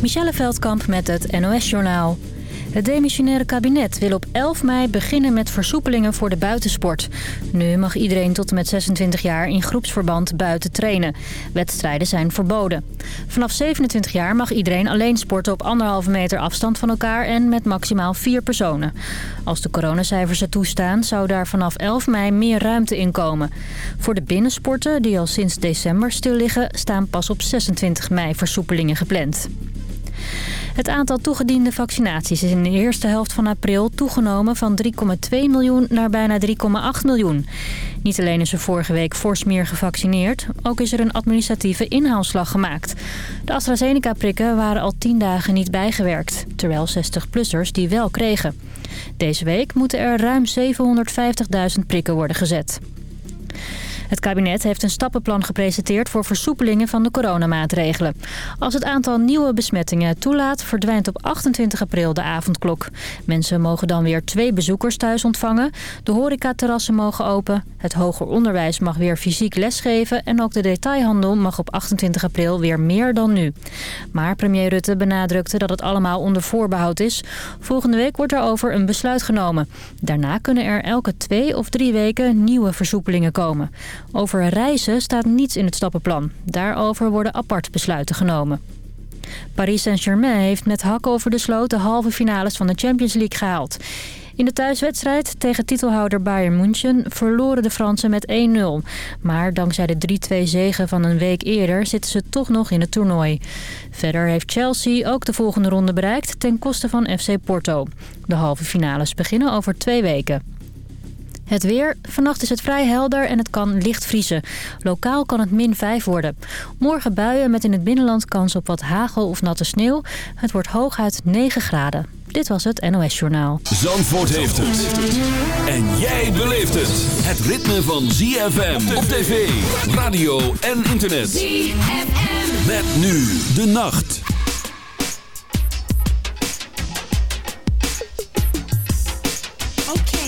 Michelle Veldkamp met het NOS-journaal. Het demissionaire kabinet wil op 11 mei beginnen met versoepelingen voor de buitensport. Nu mag iedereen tot en met 26 jaar in groepsverband buiten trainen. Wedstrijden zijn verboden. Vanaf 27 jaar mag iedereen alleen sporten op anderhalve meter afstand van elkaar en met maximaal vier personen. Als de coronacijfers het toestaan zou daar vanaf 11 mei meer ruimte in komen. Voor de binnensporten, die al sinds december stil liggen, staan pas op 26 mei versoepelingen gepland. Het aantal toegediende vaccinaties is in de eerste helft van april toegenomen van 3,2 miljoen naar bijna 3,8 miljoen. Niet alleen is er vorige week fors meer gevaccineerd, ook is er een administratieve inhaalslag gemaakt. De AstraZeneca-prikken waren al 10 dagen niet bijgewerkt, terwijl 60-plussers die wel kregen. Deze week moeten er ruim 750.000 prikken worden gezet. Het kabinet heeft een stappenplan gepresenteerd voor versoepelingen van de coronamaatregelen. Als het aantal nieuwe besmettingen toelaat, verdwijnt op 28 april de avondklok. Mensen mogen dan weer twee bezoekers thuis ontvangen. De horecaterrassen mogen open. Het hoger onderwijs mag weer fysiek lesgeven. En ook de detailhandel mag op 28 april weer meer dan nu. Maar premier Rutte benadrukte dat het allemaal onder voorbehoud is. Volgende week wordt er over een besluit genomen. Daarna kunnen er elke twee of drie weken nieuwe versoepelingen komen. Over reizen staat niets in het stappenplan. Daarover worden apart besluiten genomen. Paris Saint-Germain heeft met hakken over de sloot de halve finales van de Champions League gehaald. In de thuiswedstrijd tegen titelhouder Bayern München verloren de Fransen met 1-0. Maar dankzij de 3-2 zegen van een week eerder zitten ze toch nog in het toernooi. Verder heeft Chelsea ook de volgende ronde bereikt ten koste van FC Porto. De halve finales beginnen over twee weken. Het weer. Vannacht is het vrij helder en het kan licht vriezen. Lokaal kan het min 5 worden. Morgen buien met in het binnenland kans op wat hagel of natte sneeuw. Het wordt hooguit 9 graden. Dit was het NOS Journaal. Zandvoort heeft het. En jij beleeft het. Het ritme van ZFM op tv, radio en internet. ZFM. Met nu de nacht.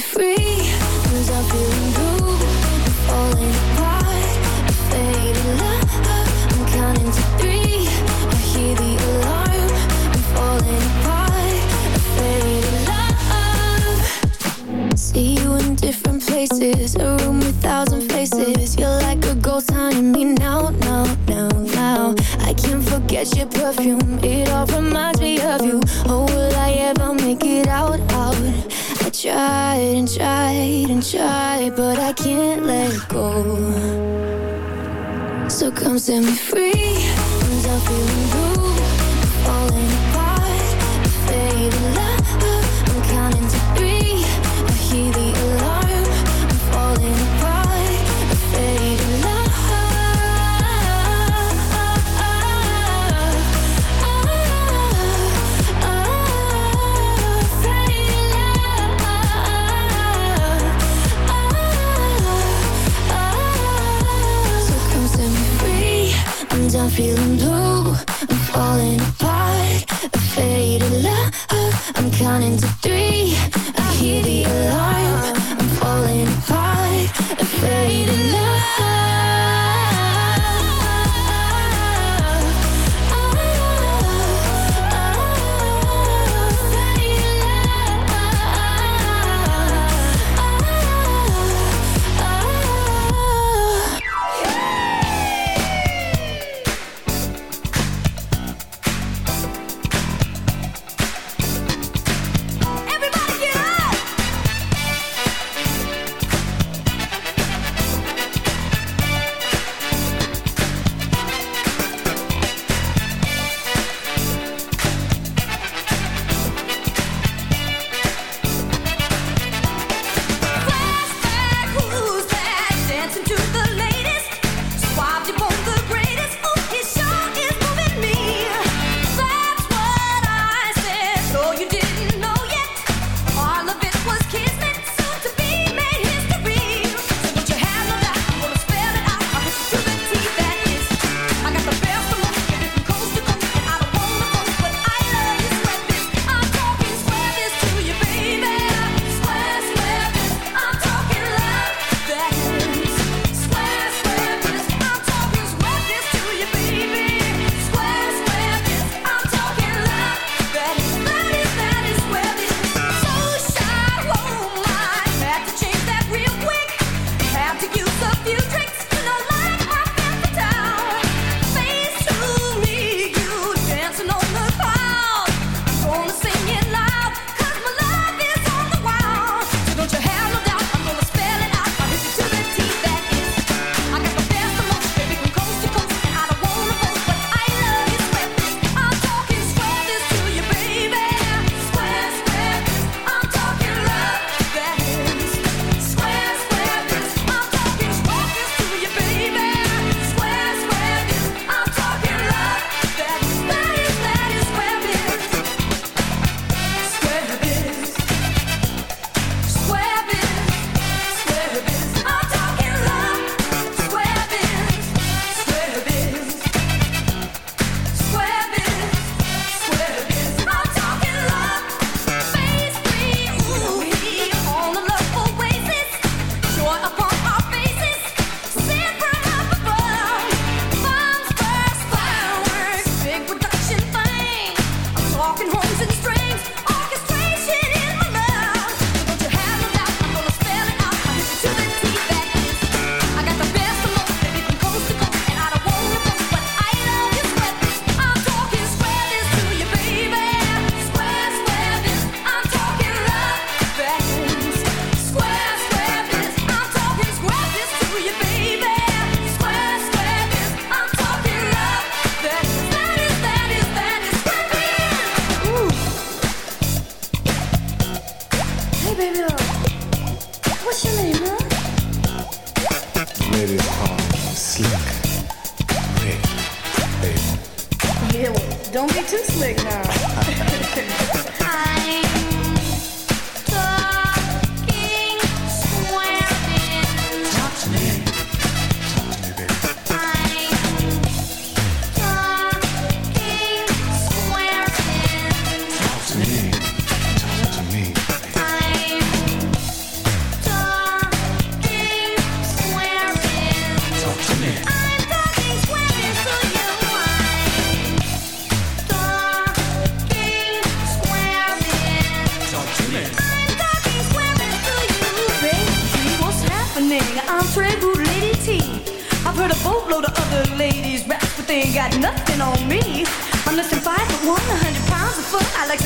Free. send me free.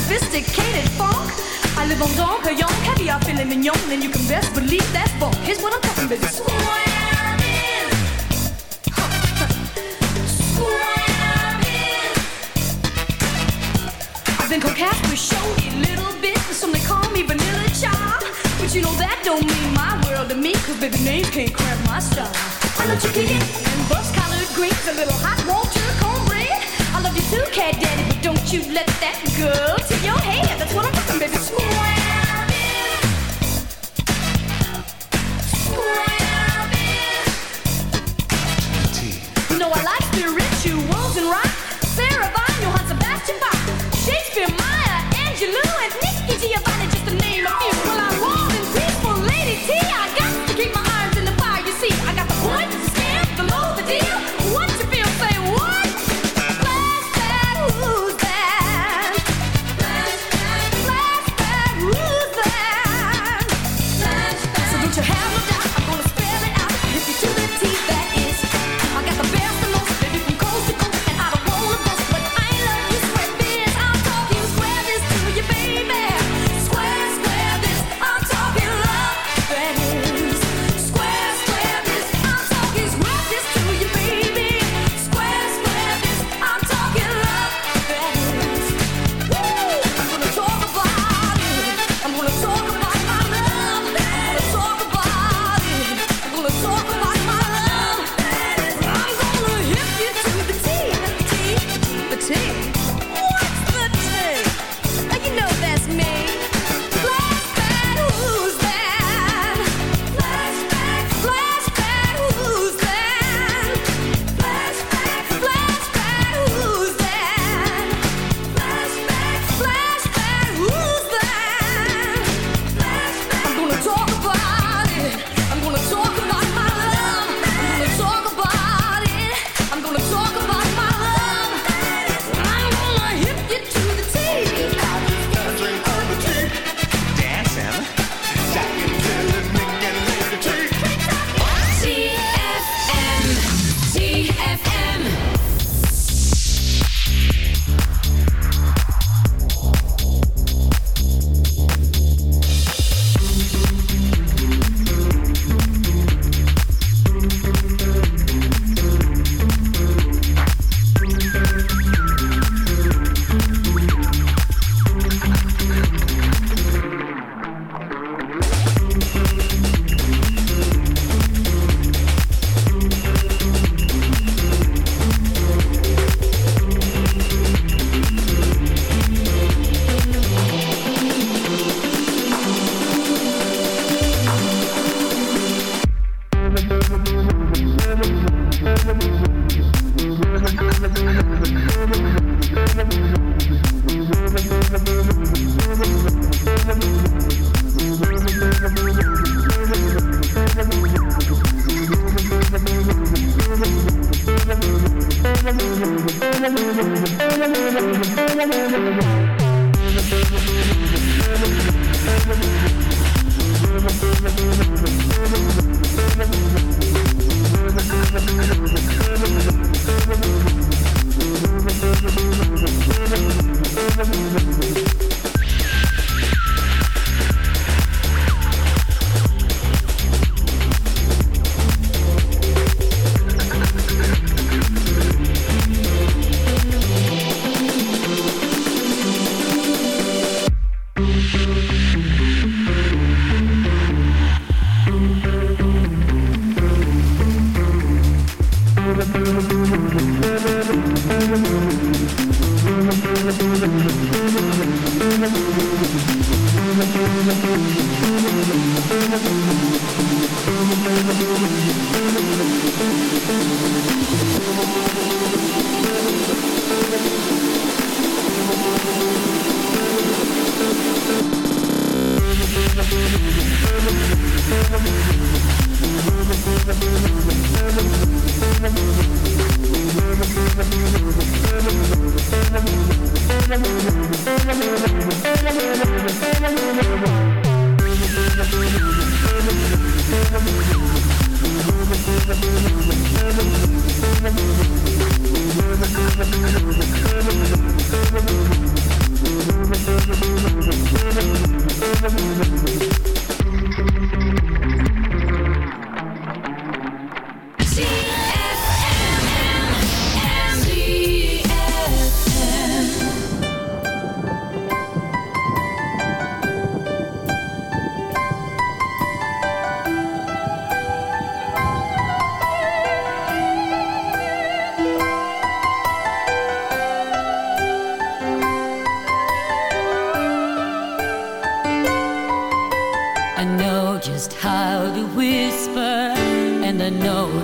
sophisticated funk. I live on Don Quixote. caviar, filet mignon, and you can best believe that funk. Here's what I'm talking about. Swamming. Swamming. I've been coquette with showy little bit, some they call me Vanilla Child. But you know that don't mean my world to me, cause baby names can't cramp my style. I love chicken and bus collard greens, a little hot water, okay, daddy, but don't you let that girl to your head. That's what I'm talking, baby. You know I like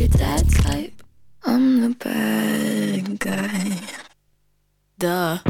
Your dad type. I'm the bad guy. Duh.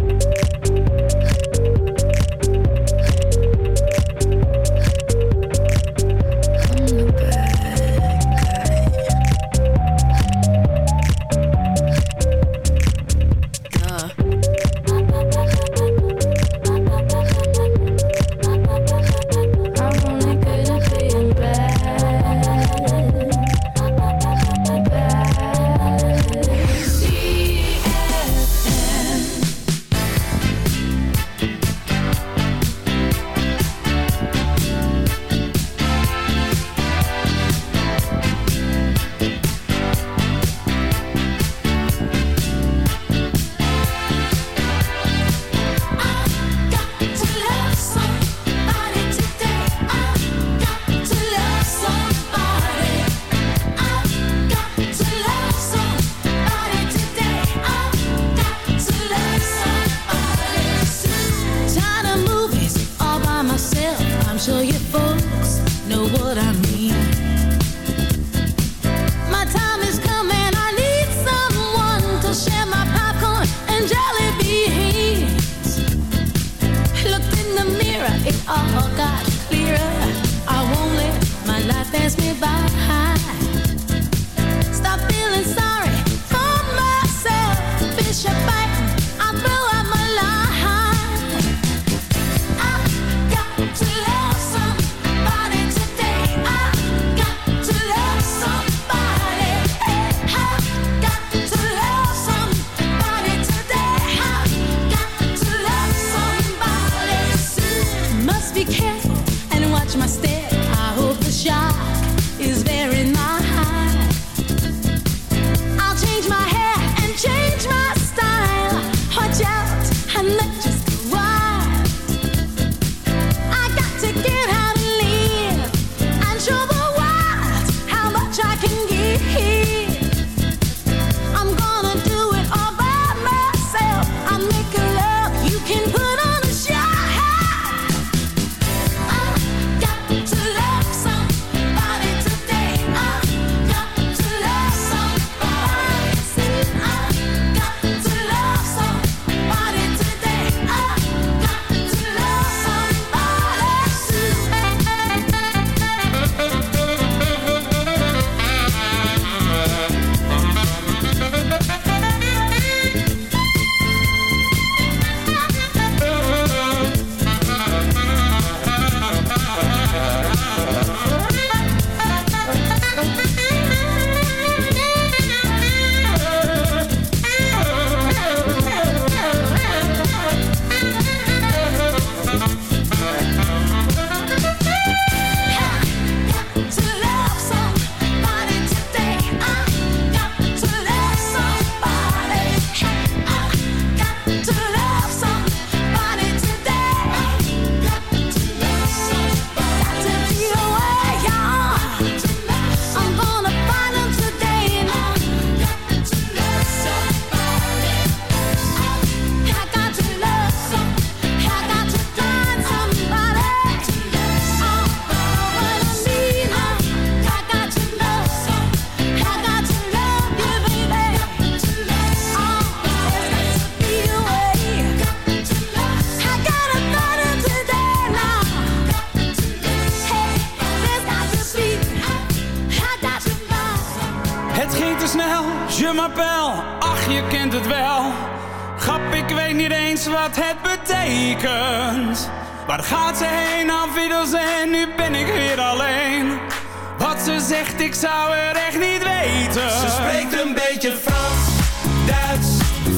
mas tem wat het betekent. Waar gaat ze heen, afwiddels en nu ben ik weer alleen. Wat ze zegt, ik zou er echt niet weten. Ze spreekt een beetje Frans, Duits,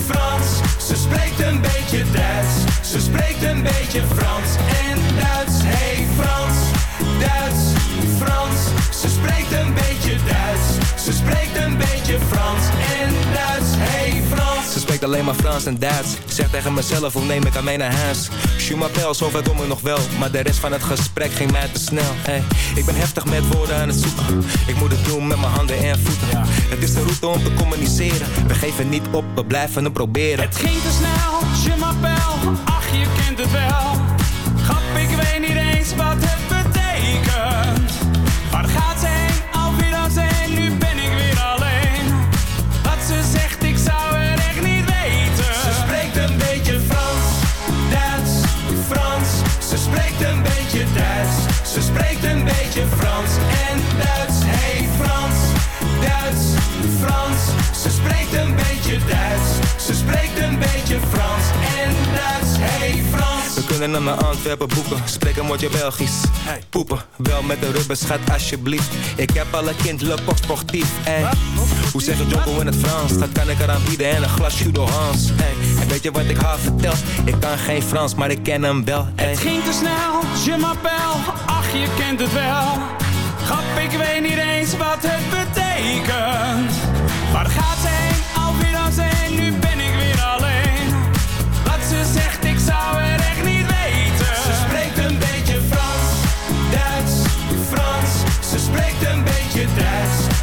Frans. Ze spreekt een beetje Duits. Ze spreekt een beetje Frans en Duits. Hey Frans, Alleen maar Frans en Duits. Zeg tegen mezelf, hoe neem ik aan mee naar huis? M'appelle, zover ik nog wel. Maar de rest van het gesprek ging mij te snel. Hey, ik ben heftig met woorden aan het zoeken. Ik moet het doen met mijn handen en voeten. Het is de route om te communiceren. We geven niet op, we blijven het proberen. Het ging te snel, m'appelle, ach je kent het wel. Grap, ik weet niet eens wat het beetje Frans We kunnen naar Antwerpen boeken, spreken moet je Belgisch. Poepen, wel met de rubbers, schat alsjeblieft. Ik heb alle kind, le sportief. Hoe zeg je Jocko in het Frans? Dat kan ik eraan bieden en een glas Judo Hans. Ey. En weet je wat ik haar vertel? Ik kan geen Frans, maar ik ken hem wel. Het ging te snel, je m'appelle, ach je kent het wel. Grap, ik weet niet eens wat het betekent. Waar gaat ze heen, alweer en nu